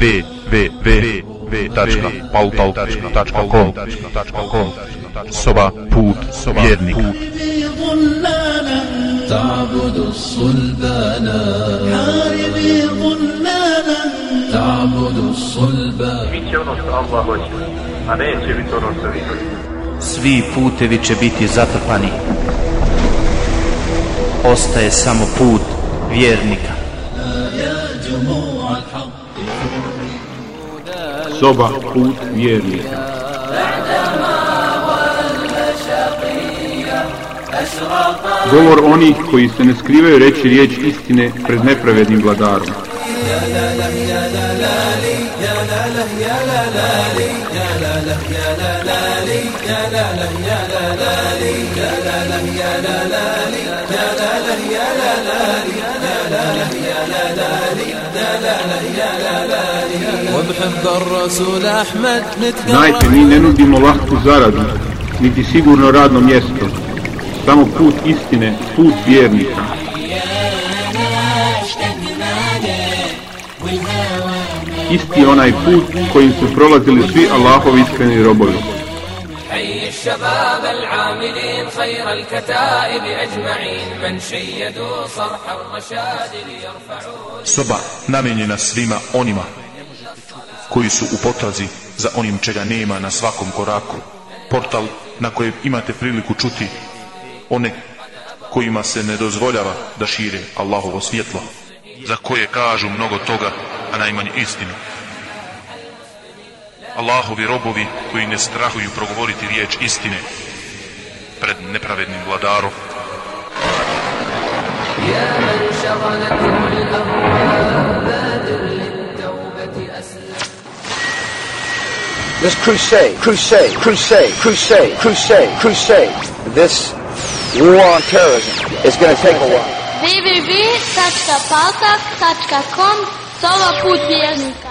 www.pautal.com Soba put vjernika تعبد الصلبان حاربي ظلالا تعبد الصلبان Mi će ono što Allah hoće, a neće biti ono što vi Svi putevi će biti zatrpani. Ostaje samo put vjernika. Soba put vjernika. Govor onih koji se ne skrivaju reći riječ istine pred nepravednim vladarom. Znajte, mi ne nudimo lahku zaradu, niti sigurno radno mjesto, samo put istine, put vjernika. Isti onaj put kojim su prolazili svi Allahovi iskreni robovi. الشباب العاملين خير الكتائب أجمعين من شيدوا صرح الرشاد ليرفعوا Soba namenjena svima onima koji su u potrazi za onim čega nema na svakom koraku. Portal na kojem imate priliku čuti one kojima se ne dozvoljava da šire Allahovo svjetlo, za koje kažu mnogo toga, a najmanje istinu. Allahovi robovi koji ne strahuju progovoriti riječ istine pred nepravednim vladarom. This crusade, crusade, crusade, crusade, crusade, crusade. This war on terrorism is going to take a while. www.paltak.com Sova put vjernika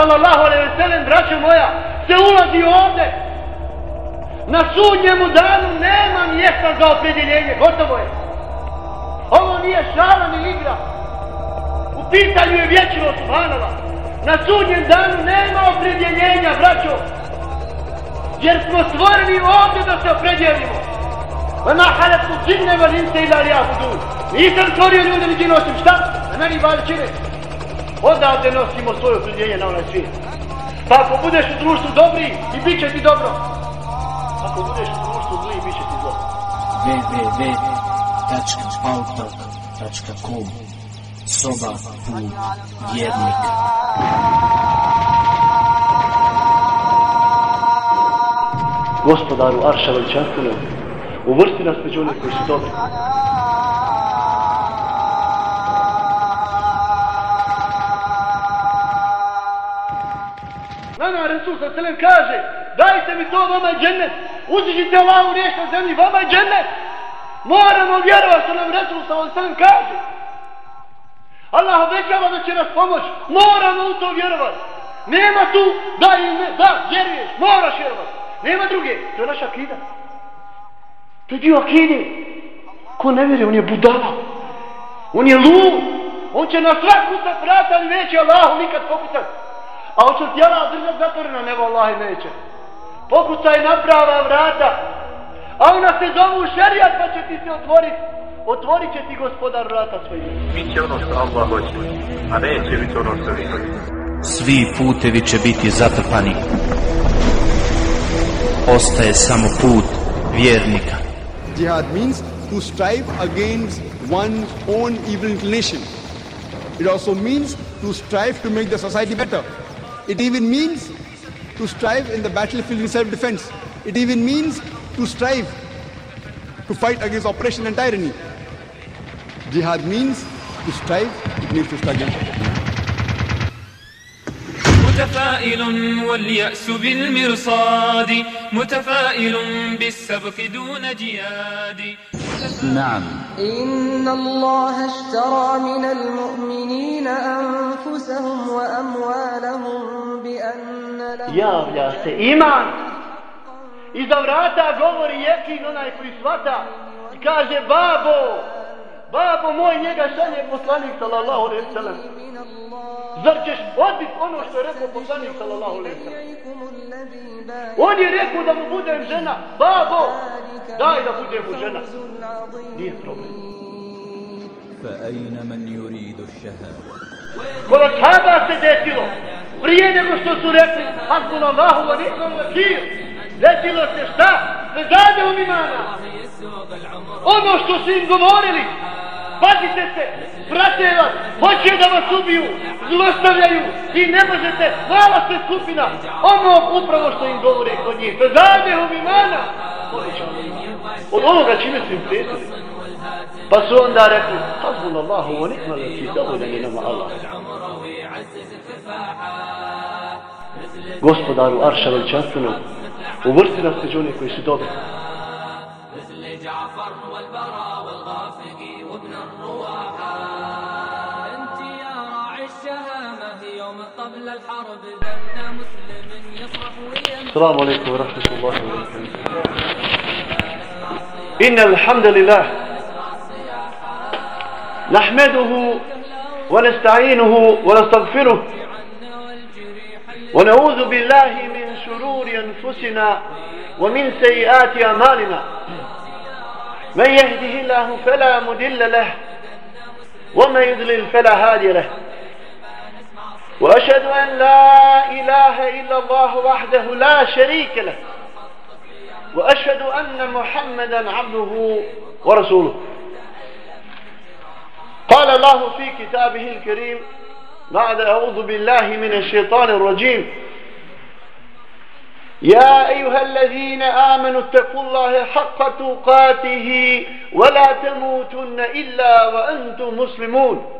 sallallahu alaihi ve sellem, braćo moja, se ulazi ovde. Na sudnjemu danu nema mjesta za opredjeljenje, gotovo je. Ovo nije šala ni igra. U pitanju je vječno Subhanova. Na sudnjem danu nema opredjeljenja, braćo. Jer smo stvoreni ovdje da se opredjelimo. Vama halatu džinne val inse ila li abudu. Nisam stvorio ljude ni džinu osim šta? Na meni vali čine. Odavde nosimo svoje opredjeljenje na onaj svijet. Pa ako budeš u društvu dobri, i bit će ti dobro. Ako budeš u društvu zli, bit će ti zlo. www.pautalk.com Soba put vjernika. Gospodaru Arša veličanstveno, uvrsti nas među onih koji su dobri. Nama kaže, dajte mi to, vama je džennet. Uzdižite Allahu riješ na zemlji, vama je džennet. Moramo vjerovati što nam Resul sa kaže. Allah obećava da će nas pomoć. Moramo u to vjerovati. Nema tu da i ne, da, vjeruješ, moraš vjerovati. Nema druge, to je naša akida. To je dio akide. Ko ne vjeruje, on je budala. On je lud. On će na svaku sa vrata, ali neće Allahu nikad pokucati. A hoće ti Allah držati zatvorena, nego Allah neće. Pokucaj na prava vrata. A ona se zovu šerijat, pa će ti se otvoriti. Otvorit će ti gospodar vrata svojim. Mi će ono što Allah hoće, a neće biti ono što vi hoćete. Svi putevi će biti zatrpani. Ostaje samo put vjernika. Jihad means to strive against one's own evil inclination. It also means to strive to make the society better. It even means to strive in the battlefield in self-defense. It even means to strive to fight against oppression and tyranny. Jihad means to strive, it means to struggle. متفائل واليأس بالمرصاد متفائل بالسبق دون جياد نعم إن الله اشترى من المؤمنين أنفسهم وأموالهم بأن لهم Javlja se iman Iza vrata govori jekin onaj koji svata i kaže babo, babo moj njega šalje poslanik sallallahu alaihi sallam. Zar ćeš odbit ono što je rekao poslanik sallallahu alaihi sallam? On je rekao da mu budem žena, babo, daj da budem mu žena. Nije problem. فأين من يريد الشهادة Kod ashaba se desilo, prije nego što su rekli, Hasbun Allahu wa ni'mal wakil, desilo se šta? Se zade u imana. Ono što su im govorili, pazite se, prate vas, hoće da vas ubiju, zlostavljaju i ne možete, mala ste skupina, ono upravo što im govore kod njih, se zade u imana. Od onoga čime su im prijetili. Pa su onda rekli, Hasbun Allahu ikma da ti dovoljan je nama Allah. Gospodaru Arša veličanstvenog, uvrsti nas među one koji su dobri. السلام عليكم ورحمة الله وبركاته. إن الحمد لله نحمده ونستعينه ونستغفره ونعوذ بالله من شرور أنفسنا ومن سيئات أعمالنا. من يهده الله فلا مدل له ومن يضلل فلا هادي له. وأشهد أن لا إله إلا الله وحده لا شريك له. وأشهد أن محمدا عبده ورسوله. قال الله في كتابه الكريم بعد أعوذ بالله من الشيطان الرجيم. يا أيها الذين آمنوا اتقوا الله حق تقاته ولا تموتن إلا وأنتم مسلمون.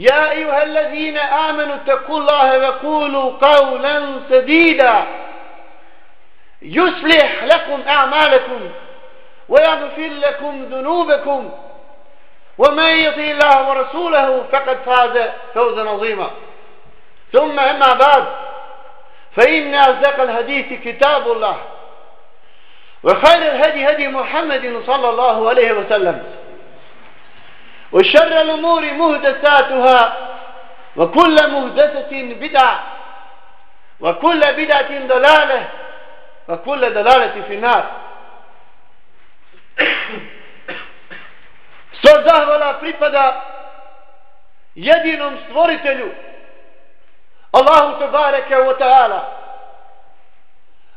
يا أيها الذين آمنوا اتقوا الله وقولوا قولا سديدا. يصلح لكم أعمالكم ويغفر لكم ذنوبكم. ومن يطيع الله ورسوله فقد فاز فوزا عظيما. ثم أما بعد فإن أصدق الحديث كتاب الله وخير الهدي هدي محمد صلى الله عليه وسلم. وشر الأمور مهدساتها وكل مهدسة بدعة وكل بدعة ضلالة وكل دلالة في النار Sva zahvala pripada jedinom stvoritelju Allahu te bareke wa ta'ala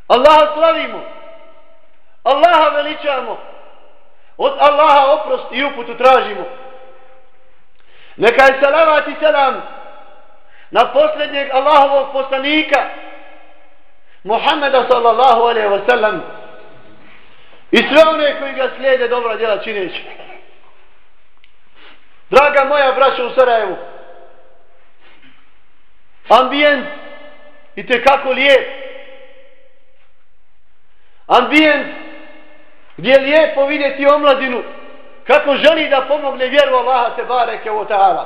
Allaha slavimo Allaha veličamo od Allaha oprost i uputu tražimo neka je salavat i selam na posljednjeg Allahovog poslanika Muhammeda sallallahu alaihi wa sallam i sve one koji ga slijede dobra djela čineći. Draga moja braća u Sarajevu ambijent i te kako lijep. Ambijent gdje je lijepo vidjeti omladinu kako želi da pomogne vjeru Allaha te bareke u ta'ala.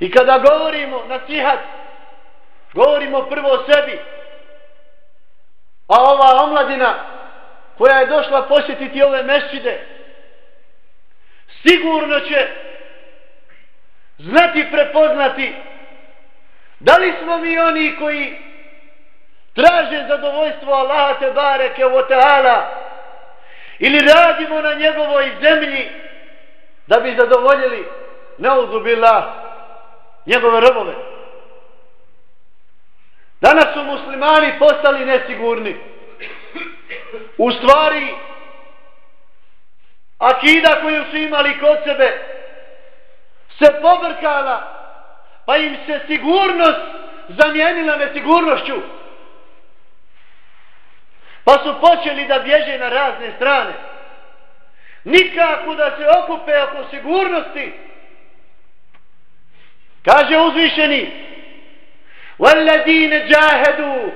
I kada govorimo na sihat govorimo prvo o sebi. A ova omladina koja je došla posjetiti ove mešćide sigurno će znati prepoznati da li smo mi oni koji traže zadovoljstvo Allaha te bareke u ta'ala ili radimo na njegovoj zemlji da bi zadovoljili neuzubila njegove robove. Danas su muslimani postali nesigurni. U stvari akida koju su imali kod sebe se pobrkala pa im se sigurnost zamijenila nesigurnošću. Pa su počeli da bježe na razne strane. Nikako da se okupe oko sigurnosti. Kaže uzvišeni وَالَّذِينَ جَاهَدُوا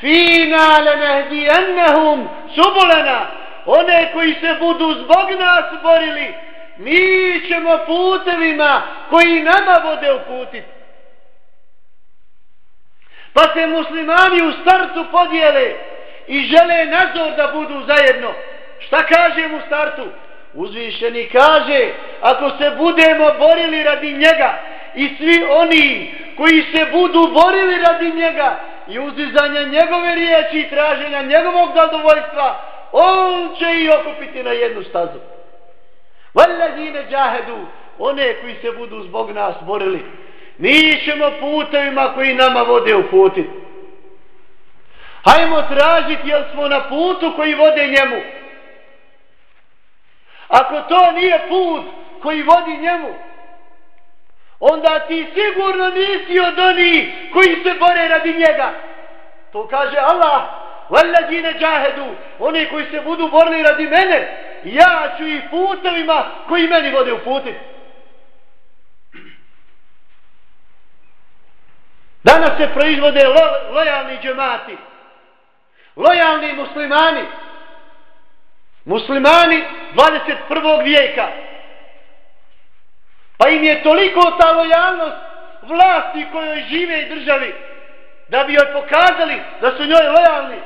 فِينَا لَنَهْدِيَنَّهُمْ سُبُلَنَا One koji se budu zbog nas borili, mi ćemo putevima koji nama vode uputiti. Pa se muslimani u startu podijele i žele nazor da budu zajedno. Šta kaže u startu? Uzvišeni kaže, ako se budemo borili radi njega i svi oni koji se budu borili radi njega i uzizanja njegove riječi i traženja njegovog zadovoljstva, on će i okupiti na jednu stazu. Valladine džahedu, one koji se budu zbog nas borili, mi ćemo putevima koji nama vode u puti. Hajmo tražiti jel smo na putu koji vode njemu. Ako to nije put koji vodi njemu, onda ti sigurno nisi od onih koji se bore radi njega. To kaže Allah, valladzine džahedu, oni koji se budu borili radi mene, ja ću ih putovima koji meni vode u puti. Danas se proizvode lo, lojalni džemati, lojalni muslimani, muslimani 21. vijeka. Pa im je toliko ta lojalnost vlasti kojoj žive i državi, da bi joj pokazali da su njoj lojalni.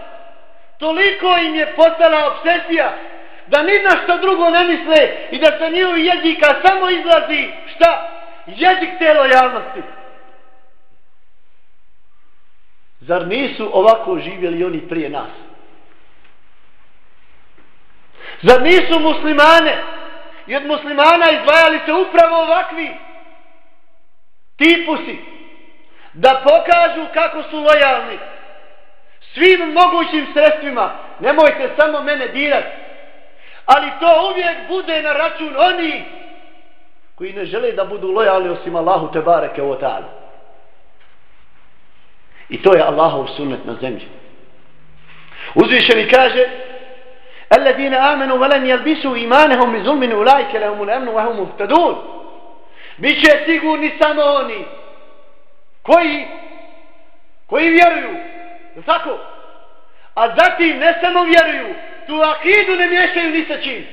Toliko im je postala obsesija da ni na što drugo ne misle i da sa njihov jezika samo izlazi šta? Jezik te lojalnosti. Zar nisu ovako živjeli oni prije nas? Zar nisu muslimane? I od muslimana izdvajali se upravo ovakvi tipusi da pokažu kako su lojalni svim mogućim sredstvima. Nemojte samo mene dirati ali to uvijek bude na račun oni koji ne žele da budu lojalni osim Allahu te bareke o ta'ala. i to je Allahov sunnet na zemlji uzvišeni kaže الذين آمنوا ولم يلبسوا إيمانهم بظلم أولئك لهم الأمن وهم مهتدون Biće sigurni samo oni koji koji vjeruju. Tako? A zatim ne samo vjeruju, tu akidu ne miješaju ni sa čim.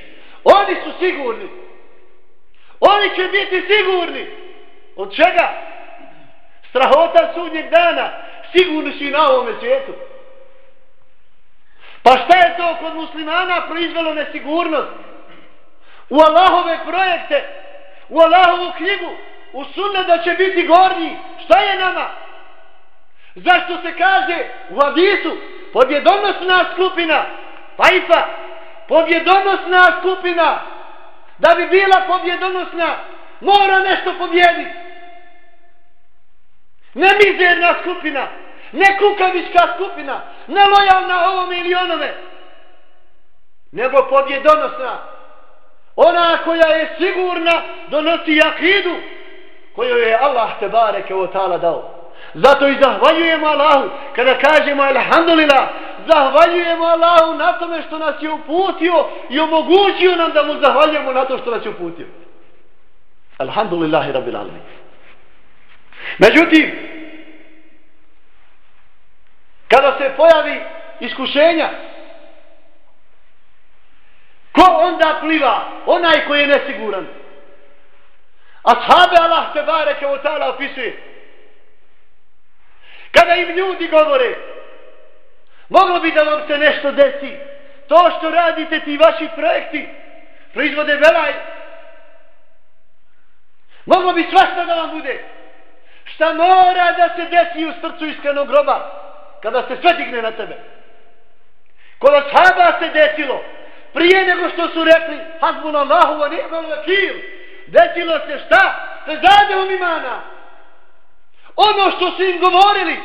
Oni su sigurni. Oni će biti sigurni. Od čega? Strahota sudnjeg dana. Sigurni su i na ovome svijetu. Pa šta je to kod muslimana proizvelo nesigurnost? U Allahove projekte, u Allahovu knjigu, u sunne da će biti gornji. Šta je nama? Zašto se kaže u hadisu pobjedonosna skupina, pajfa, pobjedonosna skupina, da bi bila pobjedonosna, mora nešto pobjediti. Ne mizerna skupina, ne kukavička skupina, ne lojalna ovome ili onome, nego pobjedonosna. Ona koja je sigurna donosi jakidu koju je Allah te bareke o ta'ala dao. Zato i zahvaljujemo Allahu kada kažemo alhamdulillah, zahvaljujemo Allahu na tome što nas je uputio i omogućio nam da mu zahvaljujemo na to što nas je uputio. Alhamdulillahi rabbil alamin. Međutim, kada se pojavi iskušenja. Ko onda pliva? Onaj koji je nesiguran. A sahabe Allah te bareke o ta'ala opisuje. Kada im ljudi govore moglo bi da vam se nešto desi. To što radite ti vaši projekti proizvode velaj moglo bi svašta da vam bude. Šta mora da se desi u srcu iskrenog groba? Kada se sve digne na tebe. Kod ashaba se desilo, prije nego što su rekli, hasbun Allahu wa ni'mal vakil, desilo se šta? Se zade um imana. Ono što su im govorili,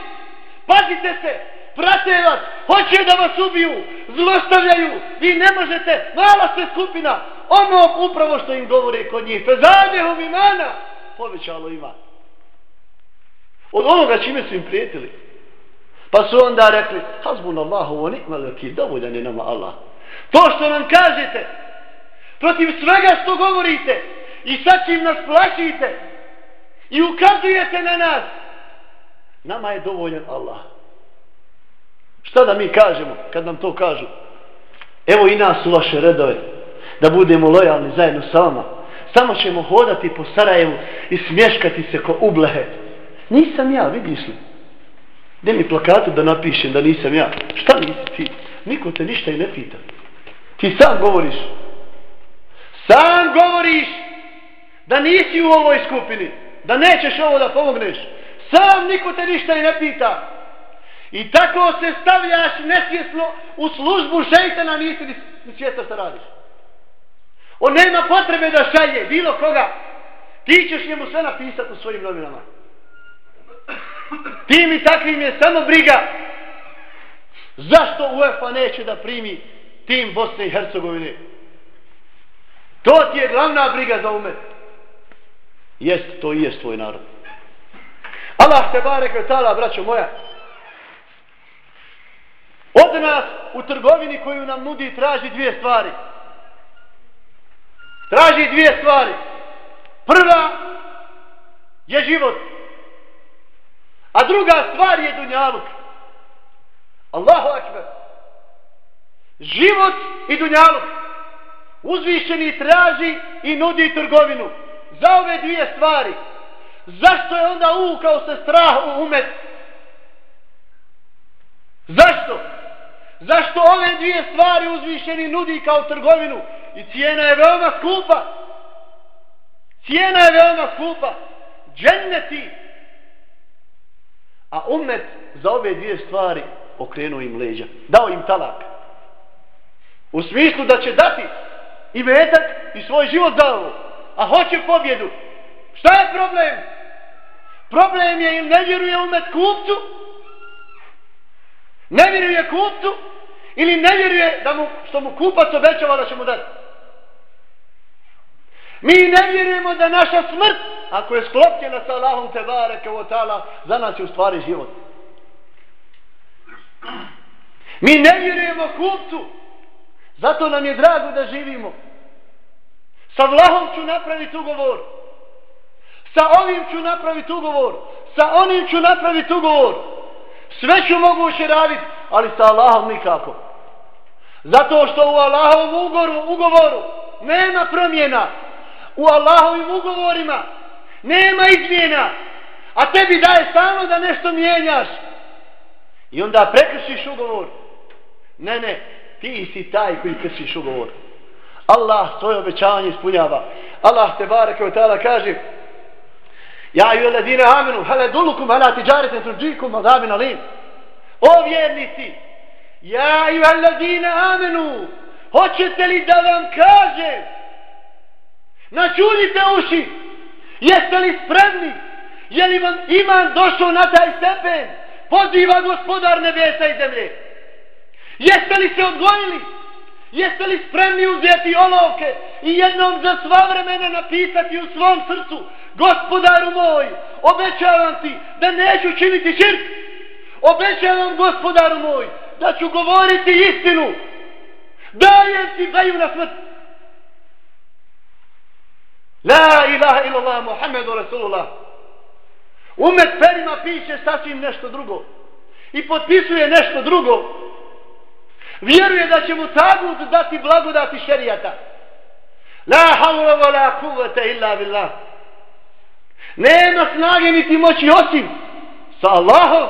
pazite se, prate vas, hoće da vas ubiju, zlostavljaju, vi ne možete, mala ste skupina, ono upravo što im govore kod njih, se zade um imana, povećalo ima. Od onoga čime su im prijetili. Pa su onda rekli, hazbun Allahu, ovo nikma leki, dovoljan je nama Allah. To što nam kažete, protiv svega što govorite, i sa čim nas plašite, i ukazujete na nas, nama je dovoljan Allah. Šta da mi kažemo, kad nam to kažu? Evo i nas u vaše redove, da budemo lojalni zajedno sa vama. Samo ćemo hodati po Sarajevu i smješkati se ko ublehe. Nisam ja, vidiš li? Gdje mi plakatu da napišem da nisam ja? Šta nisi ti? Niko te ništa i ne pita. Ti sam govoriš. Sam govoriš da nisi u ovoj skupini. Da nećeš ovo da pomogneš. Sam niko te ništa i ne pita. I tako se stavljaš nesvjesno u službu šeitana, nisi ni svjesno što radiš. On nema potrebe da šalje bilo koga. Ti ćeš njemu sve napisati u svojim novinama. Tim i takvim je samo briga. Zašto UEFA neće da primi tim Bosne i Hercegovine? To ti je glavna briga za umet. Jest, to i jest tvoj narod. Allah te barek ve tala, braćo moja. Od nas u trgovini koju nam nudi traži dvije stvari. Traži dvije stvari. Prva je život. A druga stvar je dunjaluk. Allahu akbar. Život i dunjaluk. Uzvišeni traži i nudi trgovinu. Za ove dvije stvari. Zašto je onda uvukao se strah u umet? Zašto? Zašto ove dvije stvari uzvišeni nudi kao trgovinu? I cijena je veoma skupa. Cijena je veoma skupa. Dženneti. A umet za ove dvije stvari okrenuo im leđa. Dao im talak. U smislu da će dati i metak i svoj život dao. A hoće pobjedu. Šta je problem? Problem je im ne vjeruje umet kupcu. Ne vjeruje kupcu. Ili ne vjeruje da mu, što mu kupac obećava da će mu dati. Mi ne vjerujemo da naša smrt, ako je sklopljena sa Allahom te bareke o tala, za nas je u stvari život. Mi ne vjerujemo kupcu, zato nam je drago da živimo. Sa Allahom ću napraviti ugovor. Sa ovim ću napraviti ugovor. Sa onim ću napraviti ugovor. Sve ću moguće raditi, ali sa Allahom nikako. Zato što u Allahovom ugovoru, ugovoru nema promjena. U Allahovim ugovorima nema izmjena. A tebi daje samo da nešto mijenjaš. I onda prekršiš ugovor. Ne, ne, ti si taj koji kršiš ugovor. Allah svoje obećavanje ispunjava. Allah te bareke od tada kaže Ja i ladine amenu, hele dulukum, hele tiđareten tuđikum, azabin alim. O vjernici, Ja i ladine amenu, hoćete li da vam kažem Načunite uši. Jeste li spremni? Je li vam iman došao na taj stepen? Poziva gospodar nebesa i zemlje. Jeste li se odgojili? Jeste li spremni uzeti olovke i jednom za sva vremena napisati u svom srcu Gospodaru moj, obećavam ti da neću činiti širk. Obećavam gospodaru moj da ću govoriti istinu. Dajem ti daju na smrt. La ilaha illallah Muhammedu Rasulullah. Umet perima piše sasvim nešto drugo. I potpisuje nešto drugo. Vjeruje da će mu tagut dati blagodati šerijata. La havla wa la kuvvete illa billah. Nema snage niti moći osim sa Allahom.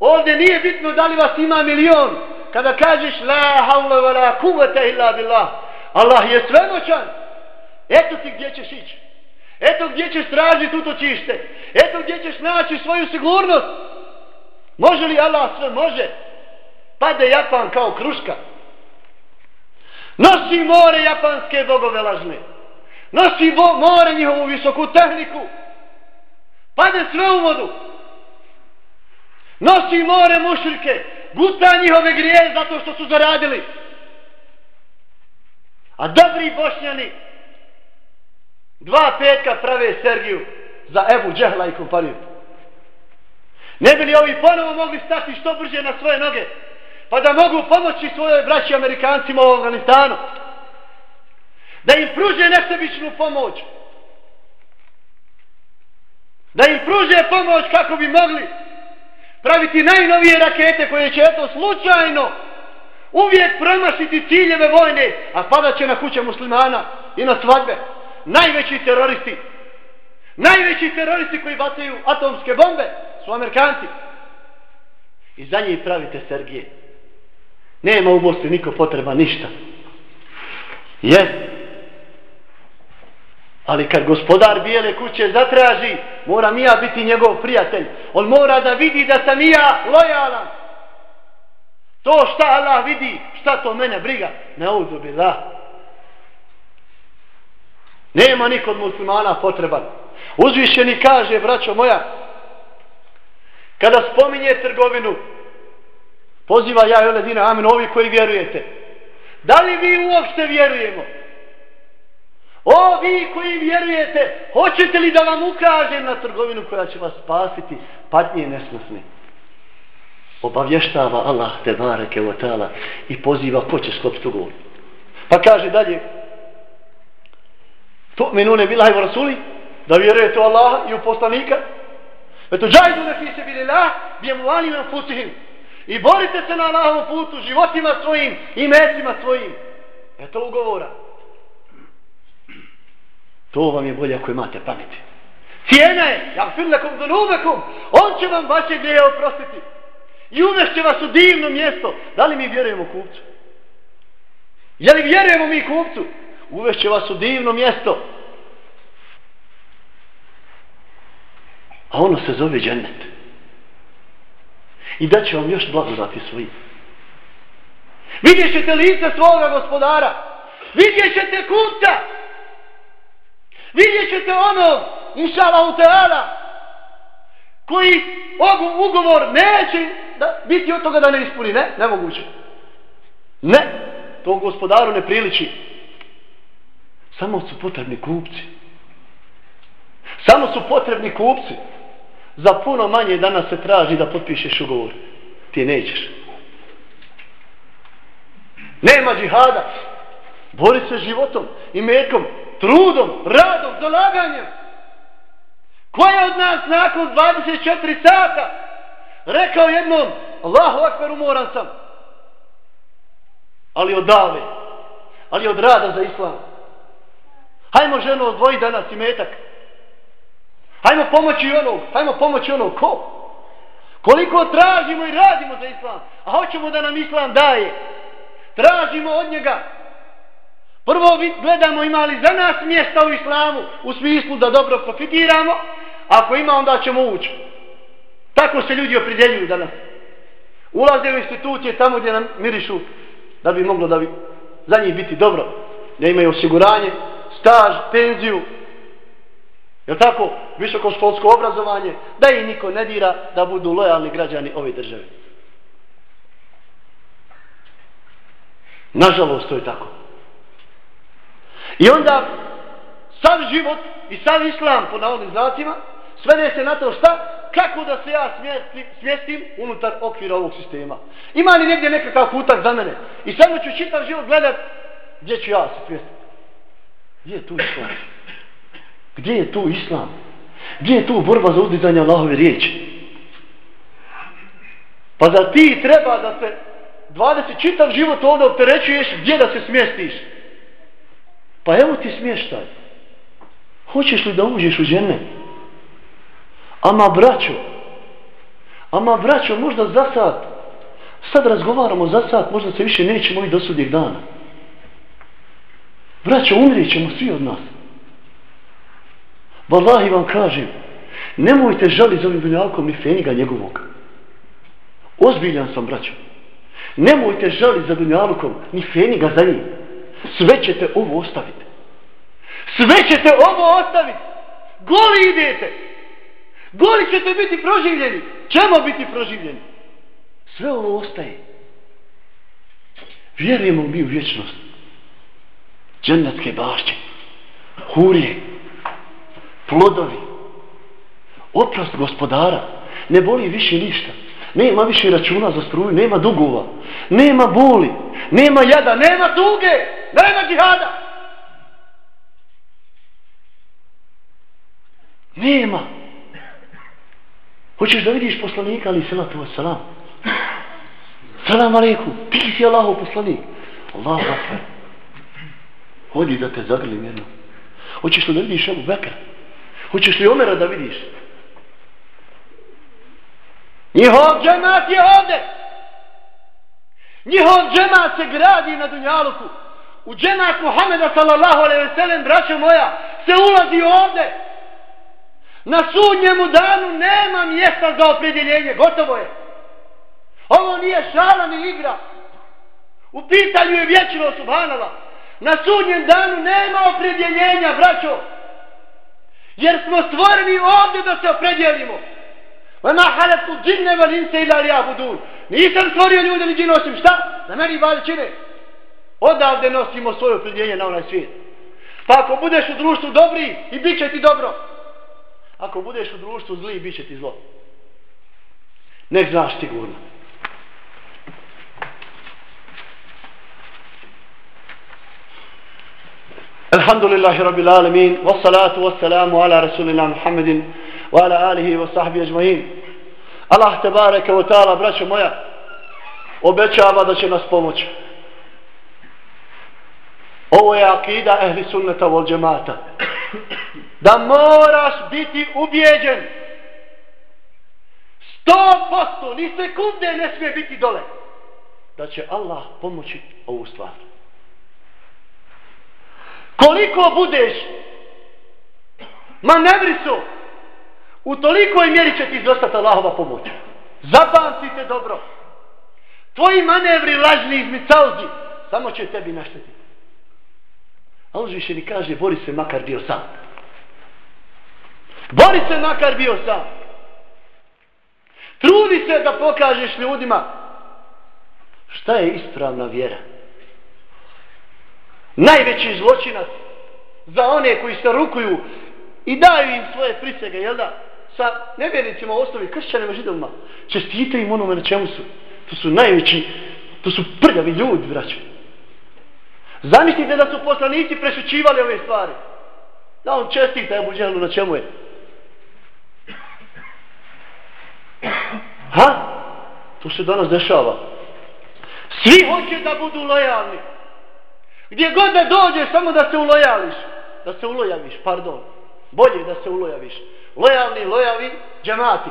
Ovdje nije bitno da li vas ima milion. Kada kažeš la havla wa la kuvvete illa billah. Allah je svemoćan. Eto ti gdje ćeš ići. Eto gdje ćeš tražiti utočište. Eto gdje ćeš naći svoju sigurnost. Može li Allah sve? Može. Pade Japan kao kruška. Nosi more japanske bogove lažne. Nosi bo more njihovu visoku tehniku. Pade sve u vodu. Nosi more mušrike. Guta njihove grije zato što su zaradili. A dobri bošnjani Dva petka prave Sergiju za Ebu Džehla i kompaniju. Ne bi li ovi ponovo mogli stati što brže na svoje noge? Pa da mogu pomoći svojoj braći Amerikancima u Afganistanu. Da im pruže nesebičnu pomoć. Da im pruže pomoć kako bi mogli praviti najnovije rakete koje će eto slučajno uvijek promašiti ciljeve vojne, a padat će na kuće muslimana i na svadbe. Najveći teroristi, najveći teroristi koji bacaju atomske bombe su Amerikanci. I za njih pravite Sergije. Nema u Bosni niko potreba ništa. Je. Ali kad gospodar bijele kuće zatraži, mora mi ja biti njegov prijatelj. On mora da vidi da sam ja lojalan. To šta Allah vidi, šta to mene briga, ne uzubi, da. Nema nikod muslimana potreban. Uzvišeni kaže, braćo moja, kada spominje trgovinu, poziva ja i Oledina, amen, ovi koji vjerujete. Da li vi uopšte vjerujemo? O, vi koji vjerujete, hoćete li da vam ukažem na trgovinu koja će vas spasiti patnije nesnosne? Obavještava Allah te bareke o tala i poziva ko će sklopiti ugovor. Pa kaže dalje, to menune bilahi wa rasuli, da vjerujete u Allaha i u poslanika, eto džajdu ne fi se bili lah, bijem uvanima fusihim, i borite se na Allahovom putu, životima svojim i mecima svojim. Eto ugovora. To vam je bolje ako imate pameti. Cijena je, ja fil nekom on će vam vaše grije oprostiti. I uvešće vas u divno mjesto. Da li mi vjerujemo kupcu? Je li vjerujemo mi kupcu? Uvešće vas u divno mjesto. A ono se zove džennet. I da će vam još blagodati svoji. Vidjet ćete lice svoga gospodara. Vidjet ćete kuta. Vidjet ćete ono, inša Allah teala, koji ovu ugovor neće da, biti od toga da ne ispuni. Ne, nemoguće. Ne, to gospodaru ne priliči. Samo su potrebni kupci. Samo su potrebni kupci. Za puno manje danas se traži da potpišeš ugovor. Ti nećeš. Nema džihada. Bori se životom i mekom trudom, radom, zalaganjem. Ko je od nas nakon 24 sata rekao jednom Allahu akbar umoran sam. Ali od dave. Ali od rada za islam. Hajmo ženo odvoji danas i metak. Hajmo pomoći onog. Hajmo pomoći onog. Ko? Koliko tražimo i radimo za islam. A hoćemo da nam islam daje. Tražimo od njega Prvo gledamo ima li za nas mjesta u islamu u smislu da dobro profitiramo, ako ima onda ćemo ući. Tako se ljudi opredjeljuju danas. Ulaze u institucije tamo gdje nam mirišu da bi moglo da bi za njih biti dobro. Da imaju osiguranje, staž, penziju, je tako, visokoškolsko obrazovanje, da ih niko ne dira da budu lojalni građani ove države. Nažalost, to je tako. I onda sav život i sav islam po navodnim znacima svede se na to šta? Kako da se ja smjestim, smjestim unutar okvira ovog sistema? Ima li negdje nekakav kutak za mene? I samo ću čitav život gledat gdje ću ja se smjestiti. Gdje je tu islam? Gdje je tu islam? Gdje je tu borba za uzdizanje Allahove riječi? Pa da ti treba da se 20 čitav život ovdje opterećuješ gdje da se smjestiš? Pa evo ti smještaj. Hoćeš li da uđeš u žene? Ama braćo, ama braćo, možda za sat, sad razgovaramo za sat, možda se više nećemo i do sudnjeg dana. Braćo, umrit ćemo svi od nas. Wallahi vam kažem, nemojte žali za ovim dunjalkom ni feniga njegovog. Ozbiljan sam, braćo. Nemojte žali za dunjalkom ni feniga za njim sve ćete ovo ostaviti. Sve ćete ovo ostaviti. Goli idete. Goli ćete biti proživljeni. Čemo biti proživljeni? Sve ovo ostaje. Vjerujemo mi u vječnost. Džennetske bašće. Hurije. Plodovi. Oprost gospodara. ne boli više ništa. Nema više računa za struju, nema dugova, nema boli, nema jada, nema tuge, nema džihada. Nema. Hoćeš da vidiš poslanika ali salatu wassalam? Salam alaikum, ti si Allahov poslanik. Allahu akbar. Hodi da te zagrlim jednom. Hoćeš li da vidiš Ebu Bekra? Hoćeš li Omera da vidiš? Njihov džemat je ovde. Njihov džemat se gradi na Dunjaluku. U džemat Muhameda sallallahu alaihi veselem, braćo moja, se ulazi ovde. Na sudnjemu danu nema mjesta za opredjeljenje. Gotovo je. Ovo nije šala ni igra. U pitanju je vječno subhanala. Na sudnjem danu nema opredjeljenja, braćo. Jer smo stvoreni ovdje da se opredjelimo. Vama haletu džinne valince ila li abudun. Nisam stvorio ljude ni džin osim šta? Da meni bade čine. Odavde nosimo svoje opredjeljenje na onaj svijet. Pa ako budeš u društvu dobri i bit će ti dobro. Ako budeš u društvu zli, bit će ti zlo. Nek znaš sigurno. الحمد لله رب العالمين والصلاة والسلام على رسولنا محمد وعلى آله وصحبه أجمعين الله تبارك وتعالى braćo moja obećava da će nas pomoći ovo je akida ehli sunneta vol džemata da moraš biti ubijeđen sto posto ni sekunde ne smije biti dole da će Allah pomoći ovu stvar koliko budeš manevriso u tolikoj mjeri će ti izostati Allahova pomoć. Zapamtite dobro. Tvoji manevri lažni izmicalzi samo će tebi naštetiti. A on više kaže bori se makar bio sam. Bori se makar bio sam. Trudi se da pokažeš ljudima šta je ispravna vjera najveći zločinac za one koji se rukuju i daju im svoje prisege, jel da? Sa nevjernicima osnovi, kršćanima, židovima, čestite im onome na čemu su. To su najveći, to su prljavi ljudi, braćo. Zamislite da su poslanici prešućivali ove stvari. Da on čestita Ebu Džehlu na čemu je. Ha? To se danas dešava. Svi hoće da budu lojalni. Gdje god da dođeš, samo da se ulojališ. Da se ulojaviš, pardon. Bolje da se ulojaviš. Lojalni, lojavi, džemati.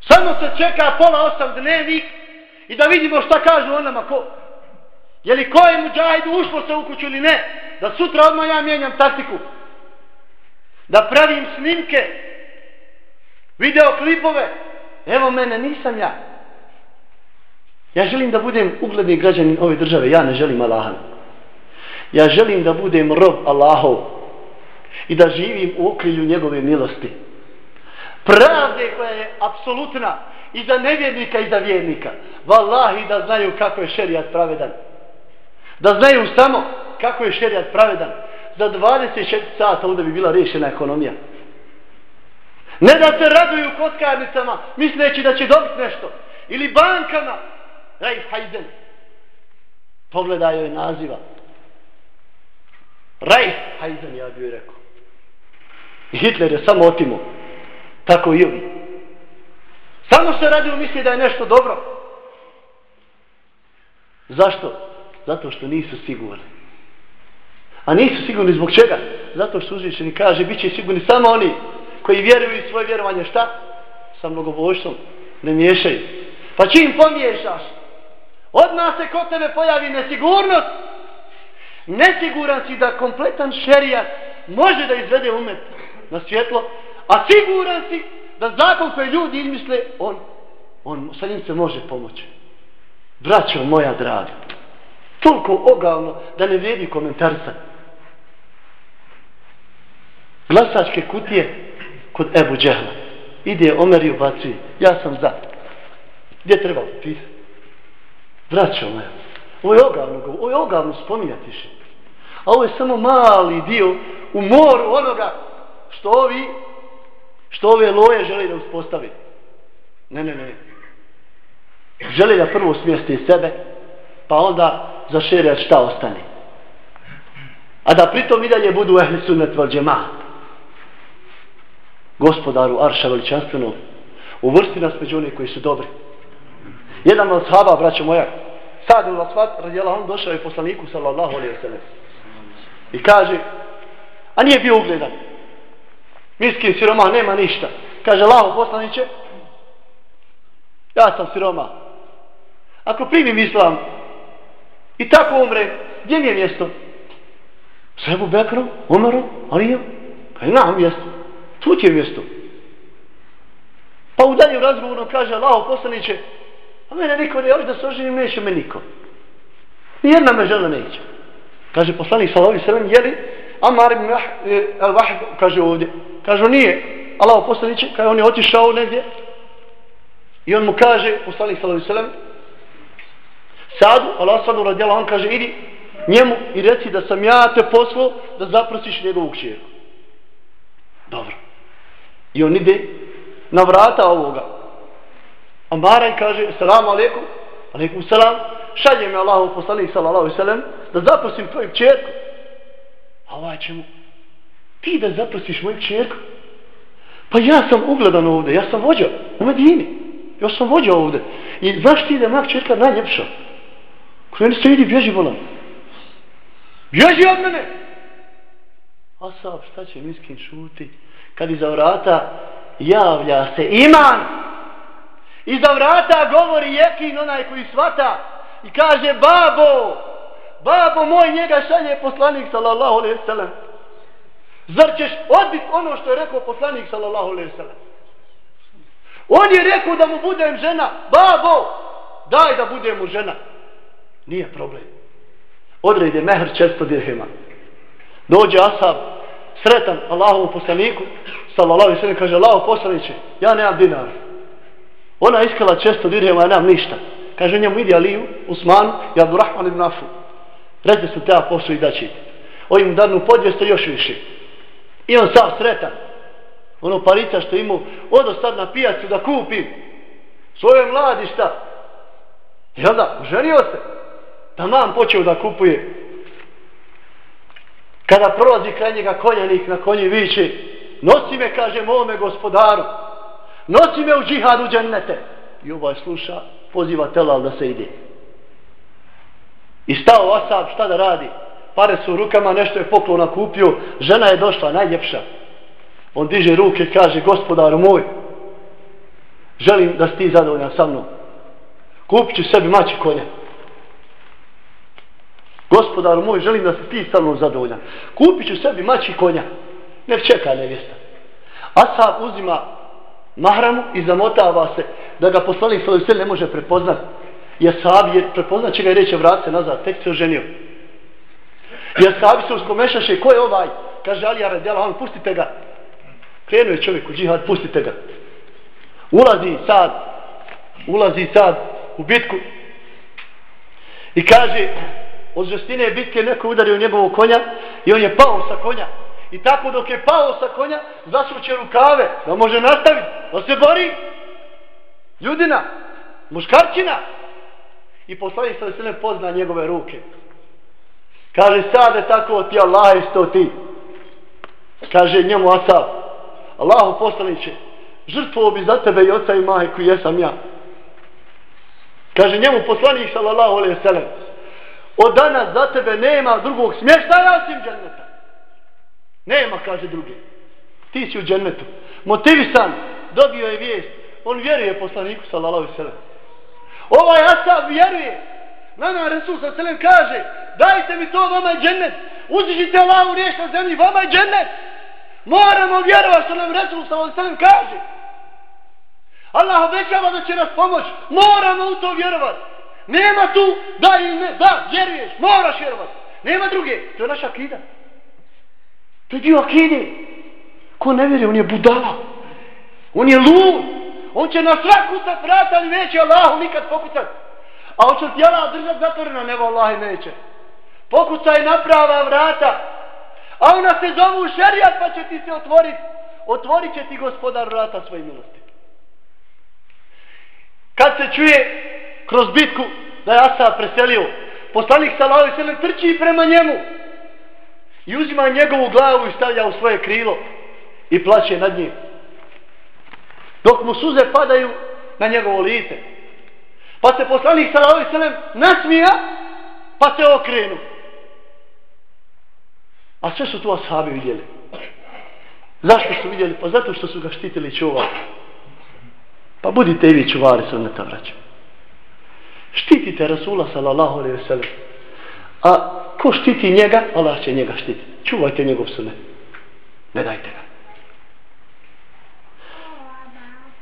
Samo se čeka pola osam dnevnik i da vidimo šta kažu onama ko. Je li ko je muđajdu ušlo se u kuću ili ne? Da sutra odmah ja mijenjam taktiku. Da pravim snimke, video klipove. Evo mene, nisam ja. Ja želim da budem ugledni građanin ove države, ja ne želim Allaha. Ja želim da budem rob Allahov i da živim u okrilju njegove milosti. Pravde koja je apsolutna i za nevjernika i za vjernika. Wallahi da znaju kako je šerijat pravedan. Da znaju samo kako je šerijat pravedan. Za 24 sata onda bi bila rešena ekonomija. Ne da se raduju kockarnicama misleći da će dobiti nešto. Ili bankama Raif Hajzen. Pogledaj joj naziva. Raif Hajzen, ja bih rekao. I Hitler je samo otimo. Tako i ovi. Samo se radi u misli da je nešto dobro. Zašto? Zato što nisu sigurni. A nisu sigurni zbog čega? Zato što uzvišeni kaže, bit će sigurni samo oni koji vjeruju svoje vjerovanje. Šta? Sa mnogoboštvom. Ne miješaju. Pa čim pomiješaš, Odmah se kod tebe pojavi nesigurnost. Nesiguran si da kompletan šerijat može da izvede umet na svjetlo, a siguran si da zakon koji ljudi izmisle, on, on sa njim se može pomoći. Braćo moja draga, toliko ogavno da ne vedi komentarca. Glasačke kutije kod Ebu Džehla. Ide Omer i ubacuje. Ja sam za. Gdje treba pisati? Braćo moja, ovo je ogavno, ovo je ogavno spominjati še. A ovo je samo mali dio u moru onoga što ovi što ove loje želi da uspostavi. Ne, ne, ne. Želi da prvo smjesti sebe, pa onda za šerijat šta ostane. A da pritom i dalje budu ehli sunnet val džemat. Gospodaru Arša veličanstvenog, uvrsti nas među one koji su dobri. Jedan od sahaba, braćo moja, sad u Lasvat, radijela, on došao je poslaniku, sallallahu alaihi sallam. I kaže, a nije bio ugledan. Miskin siroma, nema ništa. Kaže, laho poslaniće, ja sam siroma. Ako primim islam i tako umre, gdje mi je mjesto? Sebu Bekrom, Omerom, Aliju? Kaže, na mjesto. Tu ti je mjesto. Pa u daljem razgovoru kaže, laho poslaniće, a mene niko ne hoće da se oženim, neće me niko. Nijedna me žena neće. Kaže poslanik sallallahu alejhi ve sellem, jeli Amar ibn al-Wahb kaže ovdje. Kaže nije. Allahu poslanici, kaže on je otišao negdje. I on mu kaže poslanik sallallahu alejhi ve sellem Sad, Allah sadu radijala, on kaže, idi njemu i reci da sam ja te poslao da zaprosiš njegovu kćerku. Dobro. I on ide na vrata ovoga. Amara i kaže, salamu alaikum, alaikum salam, šalje me Allahu poslanik sallallahu alaihi sallam da zaprosim tvoju čerku. A ovaj će mu, ti da zaprosiš moju čerku? Pa ja sam ugledan ovdje, ja sam vođa u Medini. Ja sam vođa ovdje. I znaš ti da je moja čerka najljepša? Kreni se idi, bježi volan. Bježi od mene! Asab, šta će miskin šuti? Kad iza vrata javlja se iman. Iza vrata govori jekin onaj koji svata i kaže babo, babo moj njega šalje poslanik sallallahu alaihi sallam. Zar ćeš odbiti ono što je rekao poslanik sallallahu alaihi sallam? On je rekao da mu budem žena, babo, daj da budem mu žena. Nije problem. Odrede mehr često dirhema. Dođe Asab, sretan Allahovu poslaniku, sallallahu alaihi sallam, kaže, Allaho poslaniće, ja nemam dinara. Ona iskala često dirhema, nam ništa. Kaže njemu, idi Aliju, Usman i Abdurrahman ibn Afu. Ređe su te poslu i da će. Ovim danu podvjesto još više. I on sav sretan. Ono parica što imao, odo sad na pijacu da kupi svoje mladi šta. I onda, ženio se. Tamam počeo da kupuje. Kada prolazi kraj njega konjanik na konji viće, nosi me, kaže, mome gospodaru. Nosi me u džihad u džennete. I ovaj sluša, poziva telal da se ide. I stao Asab, šta da radi? Pare su u rukama, nešto je poklona kupio, žena je došla, najljepša. On diže ruke i kaže, gospodaru moj, želim da si ti zadovoljan sa mnom. Kupit ću sebi mači konja. Gospodaru moj, želim da si ti sa mnom zadovoljan. Kupit ću sebi mači konja. Ne čeka nevjesta. Asab uzima mahramu i zamotava se da ga poslanik svoj sve ne može prepoznati. Jer sahabi je prepoznat će ga i reće vrat se nazad, tek se oženio. Jer sahabi se uskomešaše, ko je ovaj? Kaže Alija radijala, on pustite ga. Krenuo je čovjek u džihad, pustite ga. Ulazi sad, ulazi sad u bitku i kaže, od žestine bitke neko udario njegovog konja i on je pao sa konja I tako dok je pao sa konja, zasuće rukave, da može nastaviti, da se bori. Ljudina, muškarčina. I poslanik sa veselem pozna njegove ruke. Kaže, sad je tako ti Allah isto ti. Kaže njemu Asab, Allahu poslaniće, žrtvo bi za tebe i oca i majku, jesam ja. Kaže njemu poslanik sallallahu alaihi sallam, od danas za tebe nema drugog smještaja osim dženneta. Nema, kaže drugi. Ti si u džennetu. Motivisan, dobio je vijest. On vjeruje poslaniku, salalavi sallam. Ovaj Asab vjeruje. Nama Resul sa selem kaže, dajte mi to, vama je džennet. Uzišite Allah u riješ na zemlji, vama je džennet. Moramo vjerovati što nam Resul sa selem kaže. Allah obećava da će nas pomoć. Moramo u to vjerovati. Nema tu, da ili ne, da, vjeruješ, moraš vjerovati. Nema druge, to je naša akida. To je dio akide. Ko ne vjeruje, on je budala. On je lud. On će na svaku sa vrata, ali neće Allahu nikad pokucat. A on će ti držati zatvoreno, nego Allah neće. Pokucaj na prava vrata. A ona se zovu šerijat, pa će ti se otvoriti. otvorit će ti gospodar vrata svoje milosti. Kad se čuje kroz bitku da je Asa preselio, poslanik Salavi se ne trči prema njemu i uzima njegovu glavu i stavlja u svoje krilo i plaće nad njim. Dok mu suze padaju na njegovo lice. Pa se poslanik Salavi se nasmija pa se okrenu. A sve su tu ashabi vidjeli. Zašto su vidjeli? Pa zato što su ga štitili čuvali. Pa budite i vi čuvari sunneta vraća. Štitite Rasula sallallahu alejhi ve sallam. A ko štiti njega, Allah će njega štiti. Čuvajte njegov sunet. Ne dajte ga.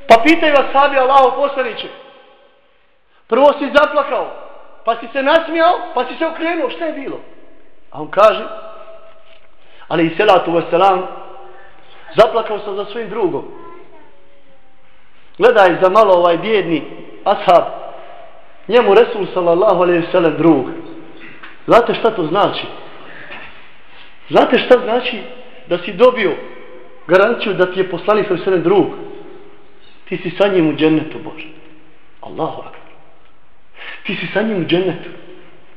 Pa pitaju vas sabi Allaho poslaniće. Prvo si zaplakao, pa si se nasmijao, pa si se okrenuo. Šta je bilo? A on kaže, ali i selatu vaselam, zaplakao sam za svojim drugom. Gledaj za malo ovaj bjedni ashab, njemu Resul sallallahu alaihi sallam drug. Znate šta to znači? Znate šta znači da si dobio garanciju da ti je poslanik sa sve drug? Ti si sa njim u džennetu Bože. Allahu akbar. Ti si sa njim u džennetu.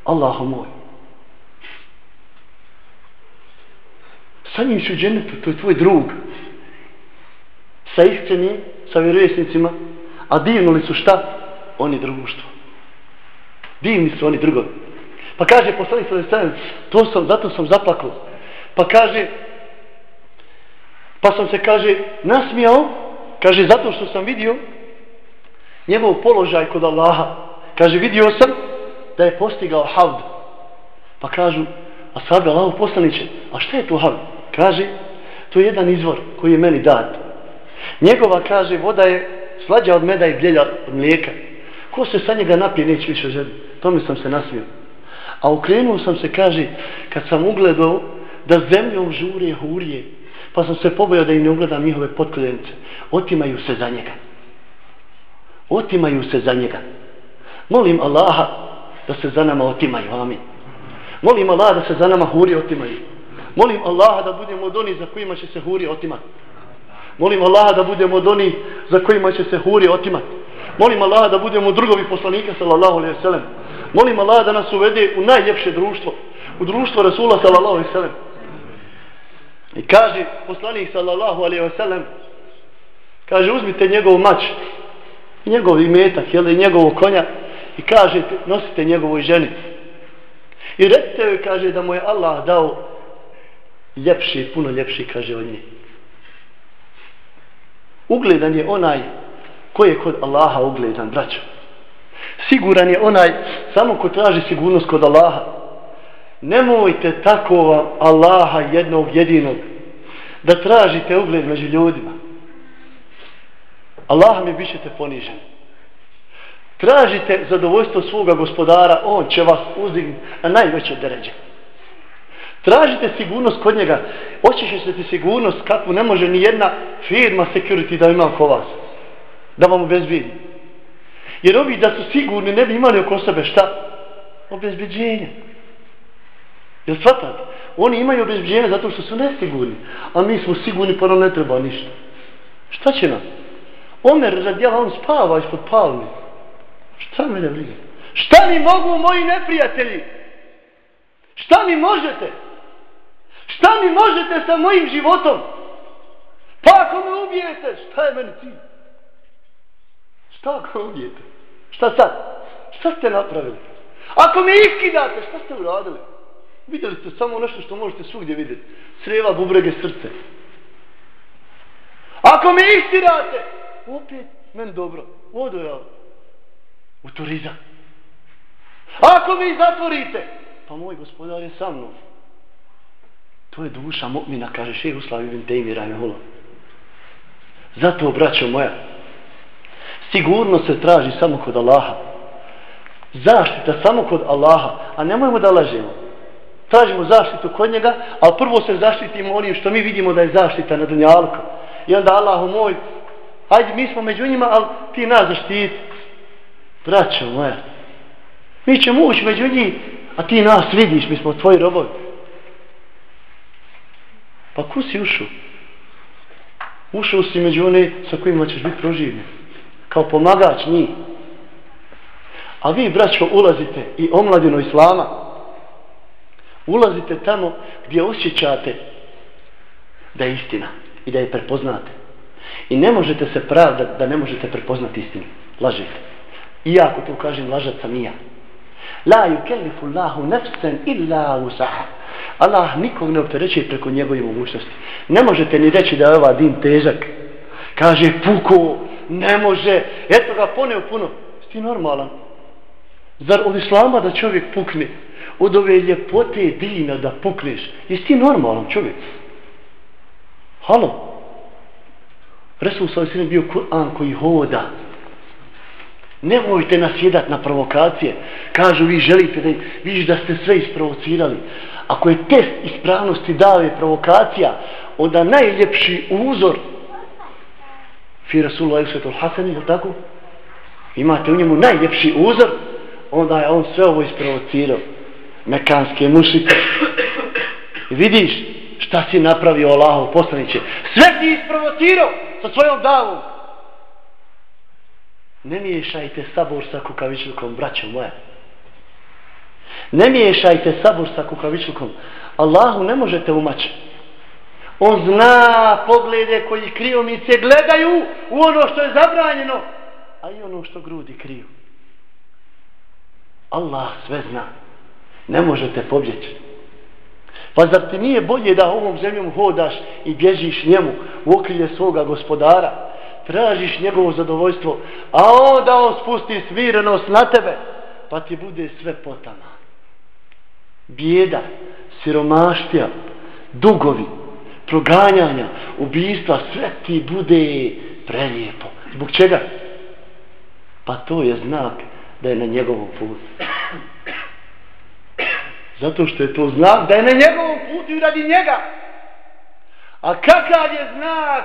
Allahu moj. Sa njim si u džennetu, to je tvoj drug. Sa iskrenim, sa vjerovjesnicima, a divno li su šta? Oni društvo. Divni su oni drugovi. Pa kaže poslanik sa strane, to sam, zato sam zaplakao. Pa kaže, pa sam se, kaže, nasmijao, kaže, zato što sam vidio njegov položaj kod Allaha. Kaže, vidio sam da je postigao havd. Pa kažu, a sad Allaho poslaniće, a šta je to havd? Kaže, to je jedan izvor koji je meni dat. Njegova, kaže, voda je slađa od meda i bljelja od mlijeka. Ko se sa njega napije, neće više želi. Tome sam se nasmio. A okrenuo sam se, kaže, kad sam ugledao da zemljom žure hurije, pa sam se pobojao da im ne ugledam njihove potkoljenice. Otimaju se za njega. Otimaju se za njega. Molim Allaha da se za nama otimaju. Amin. Molim Allaha da se za nama hurije otimaju. Molim Allaha da budemo od onih za kojima će se hurije otimati. Molim Allaha da budemo od onih za kojima će se hurije otimati. Molim Allaha da budemo drugovi poslanika sallallahu alaihi sallam. Molim Allaha da nas uvede u najljepše društvo. U društvo Rasula sallallahu alaihi sallam. I kaže poslanik sallallahu alaihi sallam kaže uzmite njegov mač njegov imetak jel, njegov njegovog konja i kaže nosite njegovoj ženi. I recite joj kaže da mu je Allah dao ljepši, puno ljepši kaže od nje. Ugledan je onaj koji je kod Allaha ugledan, braćo. Siguran je onaj samo ko traži sigurnost kod Allaha. Nemojte tako vam Allaha jednog jedinog da tražite ugled među ljudima. Allah mi bit ćete poniženi. Tražite zadovoljstvo svoga gospodara, on će vas uzdignuti na najveće deređe. Tražite sigurnost kod njega. Očišćete sigurnost kakvu ne može ni jedna firma security da ima oko vas da vam obezbijedi. Jer ovi da su sigurni ne bi imali oko sebe šta? Obezbeđenje. Jel shvatate? Oni imaju obezbeđenje zato što su nesigurni. A mi smo sigurni pa nam ne treba ništa. Šta će nam? Omer radijala on spava ispod palme. Šta mi ne briga? Šta mi mogu moji neprijatelji? Šta mi možete? Šta mi možete sa mojim životom? Pa ako me ubijete, šta je meni cilj? Šta ako ubijete? Šta sad? Šta ste napravili? Ako me iskidate, šta ste uradili? Vidjeli ste samo nešto što možete svugdje vidjeti. Sreva, bubrege, srce. Ako me istirate, opet men dobro. Odo ja u turizam. Ako me zatvorite, pa moj gospodar je sa mnom. To je duša mu'mina, kaže šehr Uslav ibn Tejmi Rahimahullah. Zato, braćo moja, sigurno se traži samo kod Allaha. Zaštita samo kod Allaha, a nemojmo da lažemo. Tražimo zaštitu kod njega, ali prvo se zaštitimo onim što mi vidimo da je zaštita na dunjalku. I onda Allahu moj, hajde mi smo među njima, ali ti nas zaštiti. Braćo moja, mi ćemo ući među njih, a ti nas vidiš, mi smo tvoji robovi. Pa ko si ušao? Ušao si među one sa kojima ćeš biti proživljen. Kao pomagač njih. A vi, braćo, ulazite i omladino Islama. Ulazite tamo gdje osjećate da je istina i da je prepoznate. I ne možete se pravdati da ne možete prepoznati istinu. Lažite. Iako to kažem, lažat sam i ja. La yukellifu Allahu nafsan illa usaha. Allah nikog ne optereće preko njegove mogućnosti. Ne možete ni reći da je ova din težak. Kaže puko, ne može. Eto ga poneo puno. Ti normalan. Zar od islama da čovjek pukne? Od ove ljepote dina da pukneš? Jesi ti normalan čovjek? Halo? Resul sa je bio Kur'an koji hoda. Nemojte nasjedat na provokacije. Kažu vi želite da vidiš da ste sve isprovocirali. Ako je test ispravnosti dave provokacija, onda najljepši uzor fi Rasulullah Isetul Hasani, je tako? Imate u njemu najljepši uzor, onda je on sve ovo isprovocirao. Mekanske mušike. I vidiš šta si napravio Allahov poslaniće. Sve ti isprovocirao sa svojom davom. Ne miješajte sabor sa kukavičlukom, braćo moja. Ne miješajte sabor sa kukavičlukom. Allahu ne možete umaći. On zna poglede koji kriomice gledaju u ono što je zabranjeno, a i ono što grudi kriju. Allah sve zna. Ne možete pobjeći. Pa zar ti nije bolje da ovom zemljom hodaš i bježiš njemu u okrilje svoga gospodara, tražiš njegovo zadovoljstvo, a onda on spusti smirenost na tebe, pa ti bude sve potama. Bijeda, siromaštija, dugovi, proganjanja, ubijstva, sve ti bude prelijepo. Zbog čega? Pa to je znak da je na njegovom putu. Zato što je to znak da je na njegovom putu i radi njega. A kakav je znak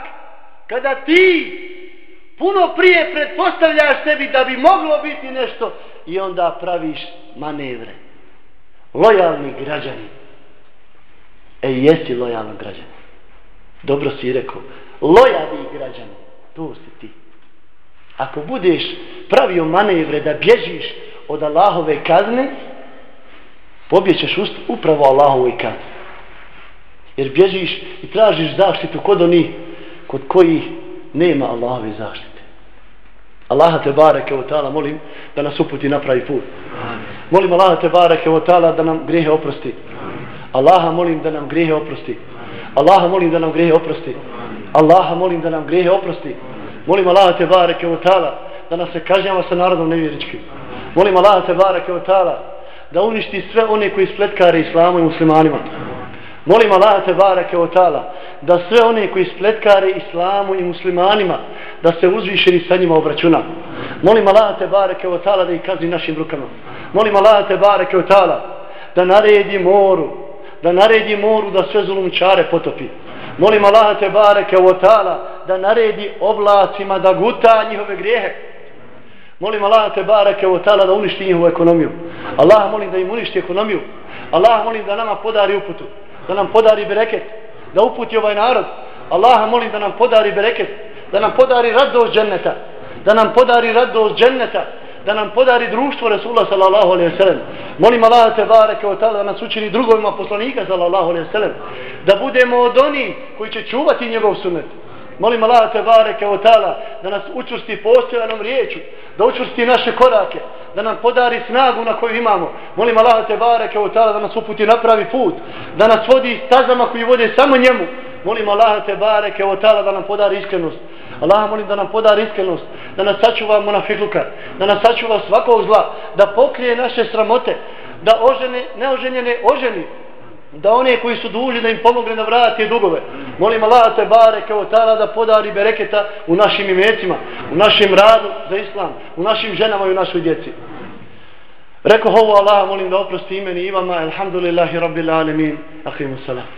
kada ti puno prije pretpostavljaš sebi da bi moglo biti nešto i onda praviš manevre. Lojalni građani. E, jesi lojalan građani. Dobro si rekao. Lojavi građani. To si ti. Ako budeš pravio manevre da bježiš od Allahove kazne, pobjećeš upravo Allahove kazne. Jer bježiš i tražiš zaštitu kod oni kod koji nema Allahove zaštite. Allaha te bareke o ta'ala molim da nas uputi napravi put. put. Molim Allaha te bareke o ta'ala da nam grehe oprosti. Allaha molim da nam grehe oprosti. Allaha molim da nam grehe oprosti. Allaha molim da nam grehe oprosti. Molim Allaha te bareke u tala da nas se kažnjava sa narodom nevjeričkim. Molim Allaha te bareke u tala da uništi sve one koji spletkare islamu i muslimanima. Molim Allah te bareke u tala da sve one koji spletkare islamu i muslimanima da se uzvišeni sa njima obračuna. Molim Allah te bareke u tala da ih kazni našim rukama. Molim Allah te bareke u tala da naredi moru da naredi moru da sve zulumčare potopi. Molim Allah te bareke u otala da naredi oblacima da guta njihove grijehe. Molim Allah te bareke u otala da uništi njihovu ekonomiju. Allah molim da im uništi ekonomiju. Allah molim da nama podari uputu da nam podari bereket, da uputi ovaj narod. Allaha molim da nam podari bereket, da nam podari radost dženneta, da nam podari radost dženneta, da nam podari društvo Resula sallallahu alaihi sallam. Molim Allah te bareke o tala da nas učini drugovima poslanika sallallahu alaihi sallam. Da budemo od oni koji će čuvati njegov sunet. Molim Allah te bareke o tala da nas učvrsti postojanom riječu, da učvrsti naše korake, da nam podari snagu na koju imamo. Molim Allah te bareke o tala da nas uputi na pravi put, da nas vodi stazama koji vode samo njemu. Molim Allah te bareke o tala da nam podari iskrenost. Allah molim da nam podari iskrenost, da nas sačuva monafikluka, da nas sačuva svakog zla, da pokrije naše sramote, da ožene, neoženjene oženi, da one koji su dužni da im pomogne da vrati dugove. Molim Allah te bare kao tala da podari bereketa u našim imecima, u našem radu za islam, u našim ženama i u našoj djeci. Rekao ovo Allah, molim da oprosti imeni i vama, alhamdulillahi rabbil alemin, akimu salam.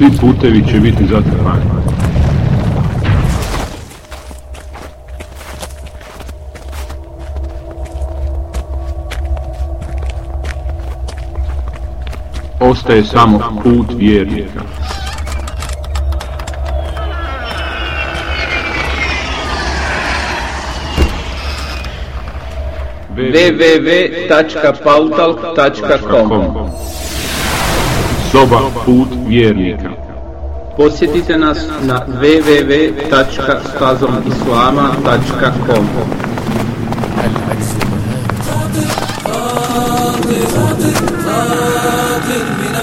Svi putevi će biti zatvorani. Ostaje samo put vjernika. www.pautalk.com Soba put vjernika. Posjetite nas na www.stazomislama.com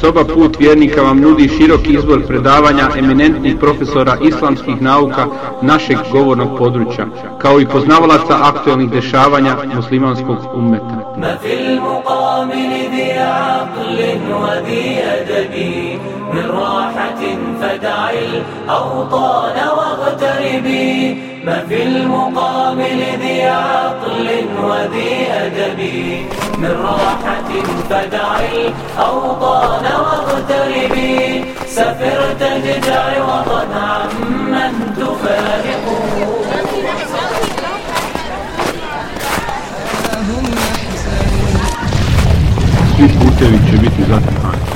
Soba Put vjernika vam nudi široki izbor predavanja eminentnih profesora islamskih nauka našeg govornog područja, kao i poznavalaca aktualnih dešavanja muslimanskog ummeta. من راحة فدع الأوطان واغتربي. ما في المقابل ذي عقل وذي أدب. من راحة فدع الأوطان واغتربي. سفر تجدع وطن عمن تفارقه. Svi putevi će biti zatrpani.